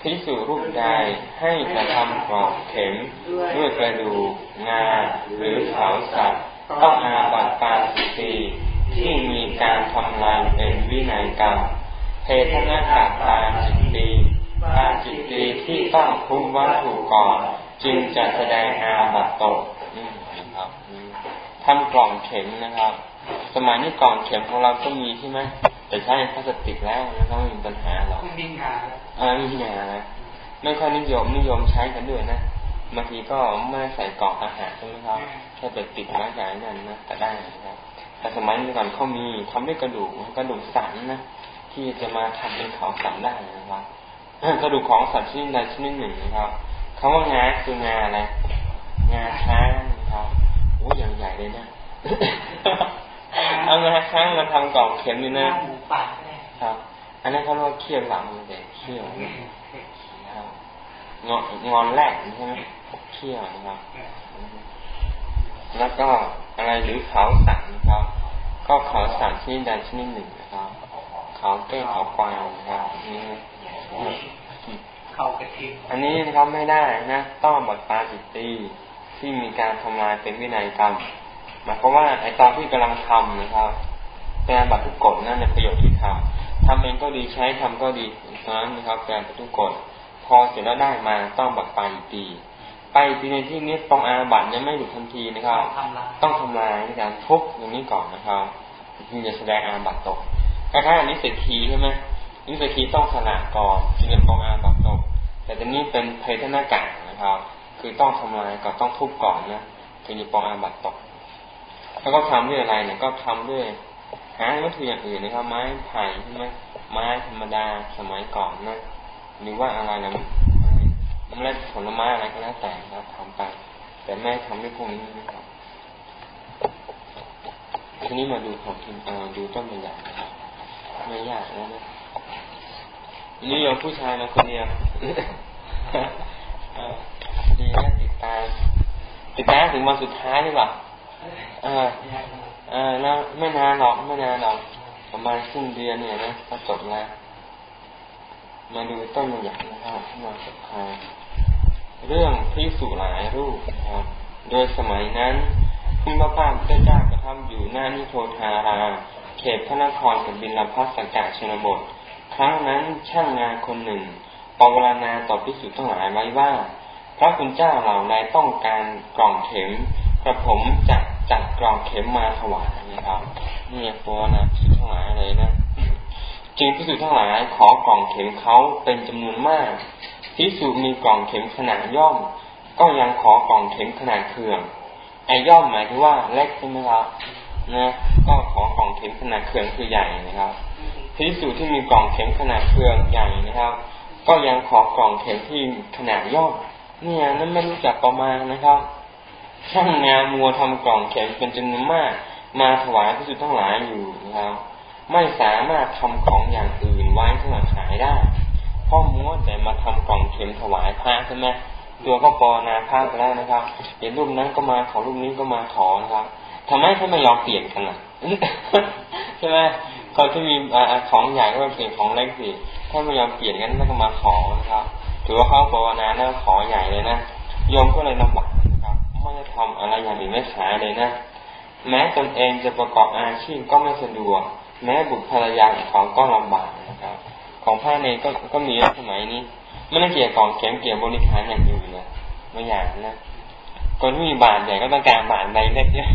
พิสูรูปใดให้กระทำกรอกเข็มด้วยกระดูกงาหรือเขาสัตว์ต้องอาบัติปาสิตีที่มีการทำลายเป็นวินัยกรรมเพทนากาปาจิตตีปาจิตตีที่ต้องคุ้มวัตถุก่อนจึงจะแสดงอาบัตตกนี่ครับทำกล่องเข็มนะครับ สมัยนี้กล่องเข็มของเราก็มีใช่ไหม แต่ใช้พลาสติกแล้วนะครับไม่มีปัญหาหรอกไม่มีงาอ่าไม่มีงาไม่ค่อยนิยมนิยมใช้กันด้วยนะบางทีก็ไม่ใส่กล่องอาหารใช่ไหมครับแค่ไปติดไม้ใหญ่นั่นนะแต่ได้นะครับ แต่สมัยก่อนเขามีทำด้วยกระดูกกระดูกสันนะที่จะมาทำเป็นของสันได้นะครับกระดูกของสัตว์ชนิดใดชนิดหนึ่งนะครับคำว่างาคืองาอะไรงาช้างนะครับโอ้ยังใหญ่เลยนะ เอางาช้างมาทำกล่องเข็มนี่นะครับ อันนั้นเขาเรียกว่าเขี้ยวหลังเด็กเขี้ยวครับงอนงอนแรกใช่ไหมเขี้ยวนะครับ แล้วก็อะไรหรือเขาสันนะครับ ก็เขาสันชนิดใดชนิดหนึ่งนะครับ เขาเก้เขากวางนะครับนี่เขากระทิงอันนี้นะครับไม่ได้นะ ต้องบัตรปาจิตตีที่มีการทำลายเป็นวินัยกรรม หมายความว่าไอตอนที่กำลังทำนะครับเป็นบัตรทุกกฎนั่นในประโยชน์ที่ทำทำเองก็ดีใช้ทำก็ดีตอนนั้นนะครับเป็นบัตรทุกกฎพอเสร็จแล้วได้มาต้องบัตรปาจิตตีไปทีในที่นี้ตรงอาบัตยังไม่หลุดทันทีนะครับ ต้องทำลายในการทุบอย่างนี้ก่อนนะครับจึงจะแสดงอาบัตตกคล้ายๆอันนี้เศรษฐีใช่ไหมนิสกีต้องสละก่อนจึงจะปองอาบัตตกแต่ตอนนี้เป็นเพทนากานะครับ คือต้องทำลายก่อนต้องทุบก่อนนะถึงจะปองอาบัตตก แล้วก็ทำด้วยอะไรเนี่ยก็ทำด้วยหาวัตถุอย่างอื่นนะครับ ไม้ไผ่ใช่ไหมไม้ธรรมดาสมัยก่อนนะหรือว่าอะไรนะน้ำเล็ดผลไม้อะไรก็แล้วแต่นะทำไป แต่แม่ทำด้วยพวกนี้นะครับทีนี้มาดูของทีมดูต้นตัวอย่างไม่ยากแล้วนะนี่ยอมผู้ชายมาคนเดียวดีนะติดตามติดตามถึงวันสุดท้ายหรือเปล่า ออเออแล้วไม่นานหรอกไม่นานหรอกประมาณครึ่งเดือนเนี่ยนะก็จบแล้ว มาดูต้นอย่างนะครับมาสุดท้ายเรื่องที่สุหลายรูปนะครับ โดยสมัยนั้นคุณพระพาพเจ้ากระทำอยู่หน้านิโทาราเขตพระนครกับบินลพัสสังกาชนบท ครั้งนั้นช่างงานคนหนึ่งปวารณาต่อพิสุทธ์ทั้งหลายไว้ว่า พระคุณเจ้าเหล่าใดต้องการกล่องเข็มกระผมจะ จัดกล่องเข็มมาถวายนะครับนี่ปวารณาพิสุทั้งหลายเลยนะจึงพิสุทั้งหลายขอกล่องเข็มเขาเป็นจำนวนมากพิสุมีกล่องเข็มขนาดย่อม ก็ยังขอกล่องเข็มขนาดเคืองไอย่อมหมายถึงว่าเล็กใช่ไหมครับนะก็ขอกล่องเข็มขนาดเคืองคือใหญ่นะครับพิสูจที่มีกล่องเข็มขนาดเคืองใหญ่นะครับ ก็ยังขอกล่องเข็มที่ขนาดย่อมเนี่ยนั้นไม่รู้จักประมาณนะครับ ช่างงานมัวทำกล่องเข็มเป็นจำนวนมาก มาถวายพิสุทั้งหลายอยู่นะครับไม่สามารถทำของอย่างอื่นไว้สำหรับขายได้พ่อมัวแต่มาทำกล่องเข็มถวายพระใช่ไหมตัวก็ปอนาพระไปแล้วนะครับเห็นรูปนั้นก็มาขอรูปนี้ก็มาขอนะครับทำไมเขาไม่ยอมเปลี่ยนกันล่ะใช่ไหมคนที่มีของใหญ่ก็มาเปลี่ยนของเล็กสิถ้าไม่ยอมเปลี่ยนกันก็มาขอนะครับ ถือว่าเขาภาวนานะขอใหญ่เลยนะโยมก็เลยลำบาก ไม่ได้ทำอะไรอย่างอื่นไม่ขายเลยนะ แม้ตนเองจะประกอบอาชีพก็ไม่สะดวก แม้บุตรภรรยาของก็ลำบากนะครับ ของผ้าเนก็ก็มีสมัยนี้ไม่ได้เกี่ยวกับแข็งเกี่ยวบริการอย่างอื่นนะไม่อย่างนะคนที่มีบาทใหญ่ก็ต้องการบาทใบเล็กเยอะ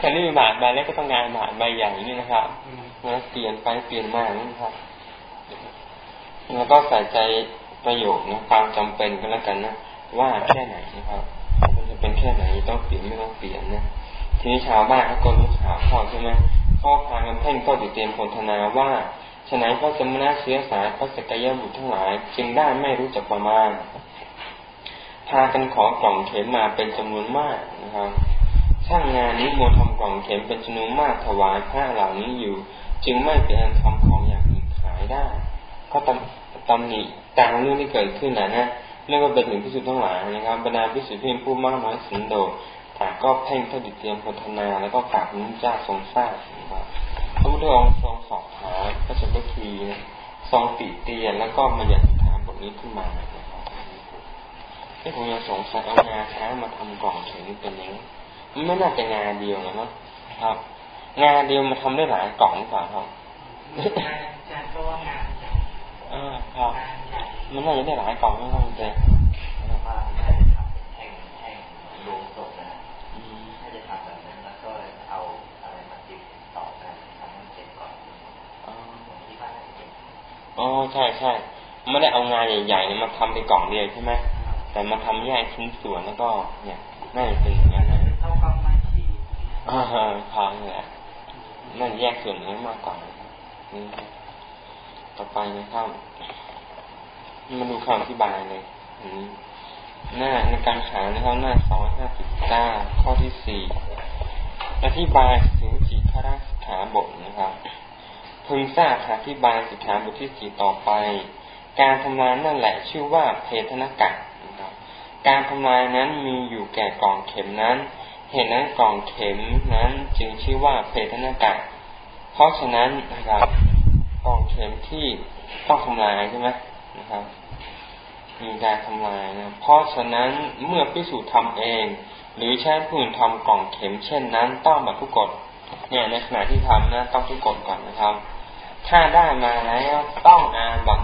คนที่มีบาทใบเล็กก็ต้องการบาทใบใหญ่นี่นะครับนะเปลี่ยนไปเปลี่ยนมานี่ครับ แล้วก็ใส่ใจประโยชน์นะความจำเป็นก็แล้วกันนะว่าแค่ไหนนะครับ เป็นแค่ไหนต้องเปลี่ยนไม่ต้องเปลี่ยนนะทีนี้ชาวบ้านเขาก็รู้ข่าวเข้าใช่ไหมข้อพากันเพ่งก็ติเตรียมพลธนาว่าฉนัยพระสมณะเชื้อสายพระสกยบุตรทั้งหลาย จึงได้ไม่รู้จักประมาณ พากันขอกล่องเข็มมาเป็นจำนวนมากนะครับช่างงานนี้โมทำกล่องเข็มเป็นจำนวนมากถวายผ้าเหล่านี้อยู่ จึงไม่เป็นอันทำของอย่างอื่นขายได้ ก็ตำตำหนิตามเรื่องที่เกิดขึ้นนะฮะ เรื่องว่าเป็นถึงพิสุทธ์ทั้งหลายนะครับบรรดาพิสุทธิ์เพียงผู้มากน้อยสินโดดต่างก็เพ่งทดิเตรียมพัฒนาแล้วก็กราบพระเจ้าทรงทราบนะครับพระพุทธองค์ทรงสอบถามพระเจ้าพระคีทรงติเตียนแล้วก็มาอยากถามบทนี้ขึ้นมานะครับที่ผมยังสงสัยเอางาช้างมาทำกล่องเข็มเป็นยังไงมันไม่น่าจะงาเดียวนะเนาะครับ งาเดียวมาทำได้หลายกล่องหรือเปล่าครับงานก็ว่างานใหญ่อ่าครับ มันน่าจะได้หลายกล่องไม่ต้องเจว่าน่าจะทำเป็นแท่งแท่งลงศพนะน่าจะทำแบบนั้นแล้วก็เอาอะไรมาติดต่อกันทำให้เสร็จก่อนอ๋อที่บ้านอ๋อใช่ใช่ไม่ได้เอางานใหญ่ๆมาทำเป็นกล่องเดียวใช่ไหมแต่มาทำแยกชิ้นส่วนแล้วก็ เนี่ยน่าจะเป็นอย่างนั้นนะเท่ากับไม้ขีอ่าพอเลยน่าแยกส่วนนี้มากกว่านี่ต่อไปนะครับ มาดูคำอธิบายเลยหน้าในการขายนะครับหน้าสองห้าสิบเก้าข้อที่สี่อธิบายถึงจิตพระสิกขาบทนะครับ พึงทราบอธิบายสิกขาบทที่สี่ต่อไป การทำลายนั่นแหละชื่อว่าเพทนกะนะครับการทำลายนั้นมีอยู่แก่กล่องเข็มนั้น เห็นนั้นกล่องเข็มนั้นจึงชื่อว่าเพทนกะ เพราะฉะนั้นนะครับกล่องเข็มที่ต้องทำลายใช่ไหม นะครับ มีการทำลายนะเพราะฉะนั้นเมื่อพิสูจน์ทำเอง หรือใช้ผู้อื่นทำกล่องเข็ม เช่นนั้นต้องบัตรทุกกฎเนี่ยในขณะที่ทำนะต้องทุกกฎก่อนนะครับ ถ้าได้มาแล้วต้องอาบัต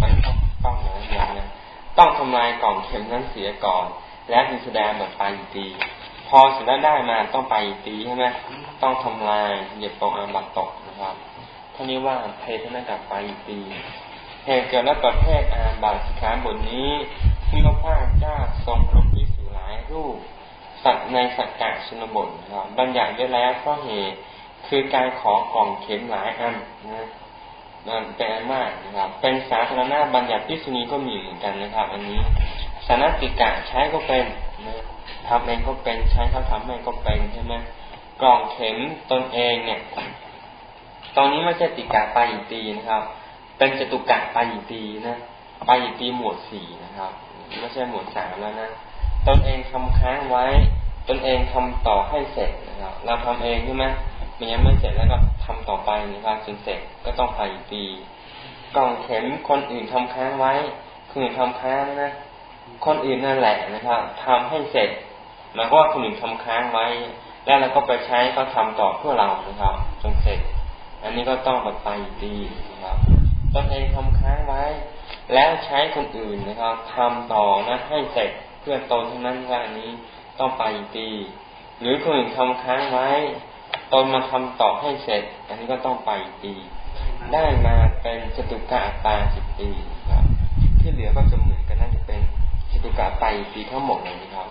มันต้องต้องนะอย่างนะต้องทำลายกล่องเข็มนั้นเสียก่อน แล้วจึงแสดงแบบไปตีพอเสร็จแล้วได้มาต้องไปตีใช่ไหมต้องทำลายเหยียบตกอาบัตตกนะครับท่านี้ว่าเพทนากับไปตี เหตุเกิดและประเภทอาบัติสิกขาบทนี้ที่พระพุทธเจ้าทรงลงพิสูหลายรูป สัตว์ในสัจจะชนบทครับบัญญัติไว้แล้วเพราะเหตุคือการขอกล่องเข็มหลายอันนะนั่นเป็นอันมากนะครับ เป็นสาธารณะบัญญัติพิสุนีก็มีเหมือนกันนะครับ อันนี้สานติกะใช้ก็เป็นนะทำเองก็เป็นใช้เขาทำให้ก็เป็นใช่ไหมกล่องเข็มตนเองเนี่ยตรงนี้ไม่ใช่ติกาปาอิตีนะครับ เป็นจตุกะปายิตีนะปายิตีหมวดสี่นะครับไม่ใช่หมวดสามแล้วนะตนเองทำค้างไว้ ตนเองทำต่อให้เสร็จนะครับ เราทำเองใช่ไหมมันยังไม่เสร็จแล้วก็ทำต่อไปนะครับจนเสร็จก็ต้องปายิตีกล่องเข็มคนอื่นทำค้างไว้คนอื่นทำค้างนะคนอื่นนั่นแหละนะครับทำให้เสร็จหมายว่าคนอื่นทำค้างไว้ แล้วเราก็ไปใช้เขาทาต่อเพื่อเรานะครับจนเสร็จ อันนี้ก็ต้องแบบไปตีนะครับ ตนเองทำค้างไว้ แล้วใช้คนอื่นนะครับทำต่อนะให้เสร็จเพื่อตนเท่านั้นว่านี้ต้องไปตีหรือคนอื่นทำค้างไว้ ตนมาทำต่อให้เสร็จ อันนี้ก็ต้องไปตีได้มาเป็นจตุกะตาสิบปีครับ ที่เหลือก็จะเหมือนกันนั่นจะเป็นจตุกะไปตีทั้งหมดเลยนะครับ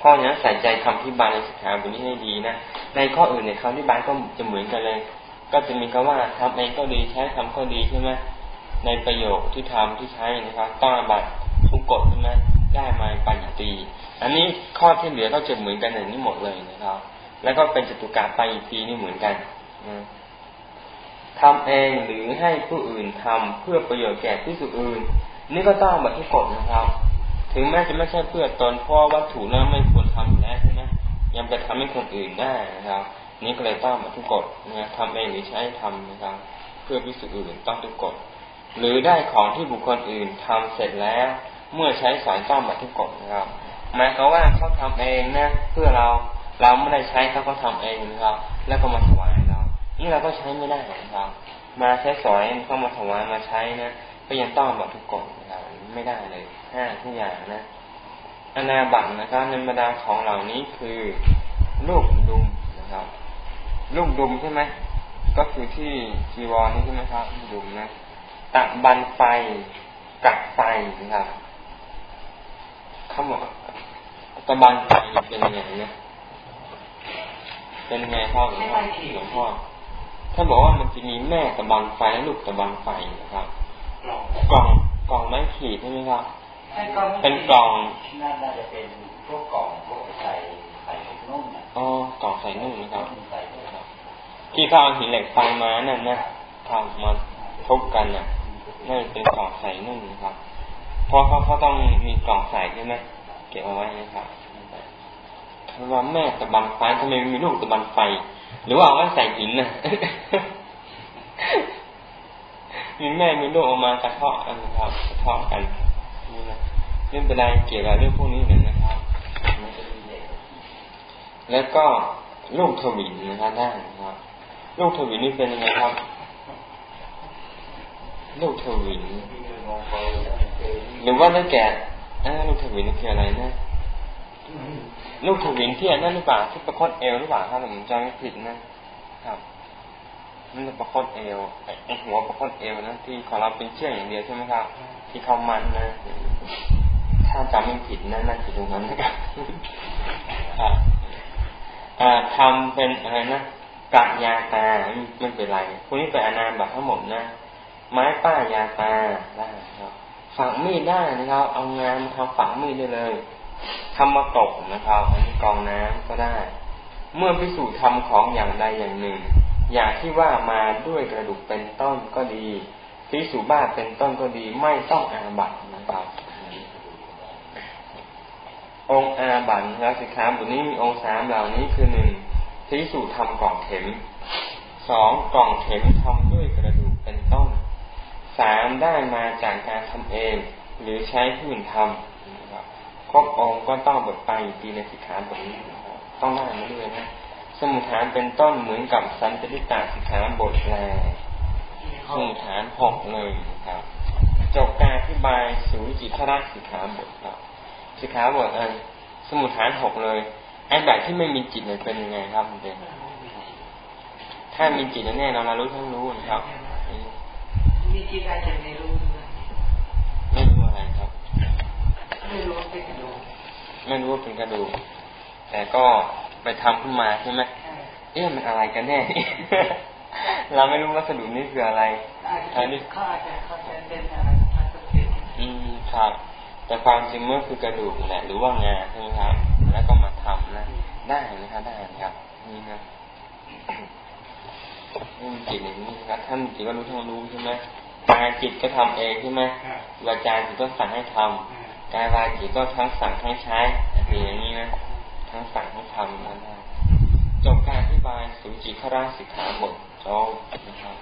ข้อนี้ใส่ใจคำที่บาลในสิกขาบทนี้ให้ดีนะในข้ออื่นในคำที่บาลก็จะเหมือนกันเลย ก็จะมีคำว่าทำเองก็ดีใช้ทำก็ดีใช่ไหมในประโยคที่ทำที่ใช้นะครับต้องบัตรทุกกฎใช่ไหมได้มาปัญตี อันนี้ข้อที่เหลือก็จะเหมือนกันอย่างนี้หมดเลยนะครับ แล้วก็เป็นจตุกาปัญตีนี่เหมือนกันทำเองหรือให้ผู้อื่นทำเพื่อประโยชน์แก่ผู้อื่น นี่ก็ต้องบัตรทุกกฎนะครับ ถึงแม้จะไม่ใช่เพื่อตนเพราะวัตถุนั้นไม่ควรทำอยู่แล้วใช่ไหมยังไปทำให้คนอื่นได้นะครับ นี้ก็เลยต้องมาทุกกฎนะทำเองหรือใช้ทำนะครับเพื่อพิสูจน์อื่นต้องทุกกฎหรือได้ของที่บุคคลอื่นทำเสร็จแล้ว เมื่อใช้สอนต้องมาทุกกฎนะครับหมายความว่าเขาทำเองนะเพื่อเราเราไม่ได้ใช้เขาก็ทำเองนะครับ แล้วก็มาถวายเรา นี่เราก็ใช้ไม่ได้นะครับ มาใช้สอยเข้ามาถวายมาใช้นะก็ยังต้องบอกทุกกฎนะครับไม่ได้เลยห้าทุกอย่างนะอนาบัตนะครับในบรรดาของเหล่านี้คือลูกดุมนะครับ ลูกดุมใช่ไหมก็คือที่จีวรนี่ใช่ไหมครับดุมนะตะบันไฟกักไฟนะครับเขาบอกตะบันไฟเป็นยังไงเนี่ยเป็นยังไงพ่อหลวงพ่อหลวงพ่อถ้าบอกว่ามันจะมีแม่ตะบันไฟลูกตะบันไฟนะครับกล่องกล่องไม้ขีดใช่ไหมครับเป็นกล่องน่าจะเป็นพวกกล่องพวกใส่ใส่นุ่มอ๋อกล่องใส่นุ่มนะครับ ที่เขาเอาหินเหล็กไฟมานั่นนะทำมาทุบกันน่ะนั่นเป็นกล่องใส่นุ่นนะครับเพราะเขาเขาต้องมีกล่องใส่ใช่ไหมเก็บเอาไว้นะครับคำว่าแม่ตะบันไฟทำไมมีลูกตะบันไฟ หรือว่าเอาไว้ใส่หินน่ะมีแม่มีลูกออกมากระเทาะกันนะครับกระเทาะกันนี่นะเรื่องเป็นไรเกี่ยวกับเรื่องพวกนี้เลยนะครับ แล้วก็ลูกทวินนะครับได้นะครับ ลูกทวินนี่เป็นยังไงครับ ลูกทวินหรือว่าได้แก่ลูกทวินนี่คืออะไรนะ ลูกทวินที่นั่นหรือเปล่าที่ประคตเอวหรือเปล่าครับผมจำไม่ผิดนะครับนั่นประคตเอวไอหัวประคตเอวนะที่ของเราเป็นเชือกอย่างเดียวใช่ไหมครับ ที่เขามันนะถ้าจำไม่ผิดนั่นน่าจะตรงนั้นนะครับทำเป็นอะไรนะ กัดยาตาไม่เป็นไรพวกนี้เป็นอนามบัตทั้งหมดนะ ไม้ป้ายาตาได้ครับฝังมีดได้นะครับเอางานมาทำฝังมีดได้เลยทำมากบนะครับอันนี้กองน้ำก็ได้ เมื่อพิสูจน์ทำของอย่างใดอย่างหนึ่ง อย่างที่ว่ามาด้วยกระดูกเป็นต้นก็ดีพิสูจบ้าเป็นต้นก็ดีไม่ต้องอาบัตนะครับองอาบัตนะครับสิขาบทนี้มีองค์สามเหล่านี้คือหนึ่ง พิสูจน์ทำกล่องเข็มสองกล่องเข็มทำด้วยกระดูกเป็นต้นสามได้มาจากการทำเอง หรือใช้ผู้อื่นทำครับครบองค์ก็ต้องบทไปปีในสิขาบทนี้ต้องได้มาด้วยนะสมุทฐานเป็นต้นเหมือนกับสันติตาสิขาบทแรสมุทฐานหกเลยนะครับจบการอธิบายสูจิตระสิขาบทครับสิขาบทอันสมุทฐานหกเลย ไอ้แบบที่ไม่มีจิตเนี่ยเป็นยังไงครับคุณเดนถ้ามีจิตแน่นอนเรารู้ทั้งรู้นะครับ มีจิตอาจจะไม่รู้ไม่รู้อะไรครับ ไม่รู้เป็นกระดูกไม่รู้ว่าเป็นกระดูกแต่ก็ไปทำขึ้นมาใช่ไหมเอ๊ะมันอะไรกันแน่ เราไม่รู้วัสดุนี้คืออะไรอันนี้เขาอาจจะเขาจะเป็นอะไรอืมครับ แต่ความจริงเมื่อคือกระดูกแหละหรือว่างาใช่ไหมครับ แล้วก็มาทำนะ ได้นะครับได้ครับนี่นะนี่จิตอย่างนี้ครับท่านจิตก็รู้ทั้งรู้ใช่ไหมกายจิตก็ทำเองใช่ไหมวาจาจิตก็สั่งให้ทำกายวาจิตก็ทั้งสั่งทั้งใช้อย่างนี้นะทั้งสั่งทั้งทำนะได้จบการอธิบายสุจิขราสิกขาบทจบนะครับ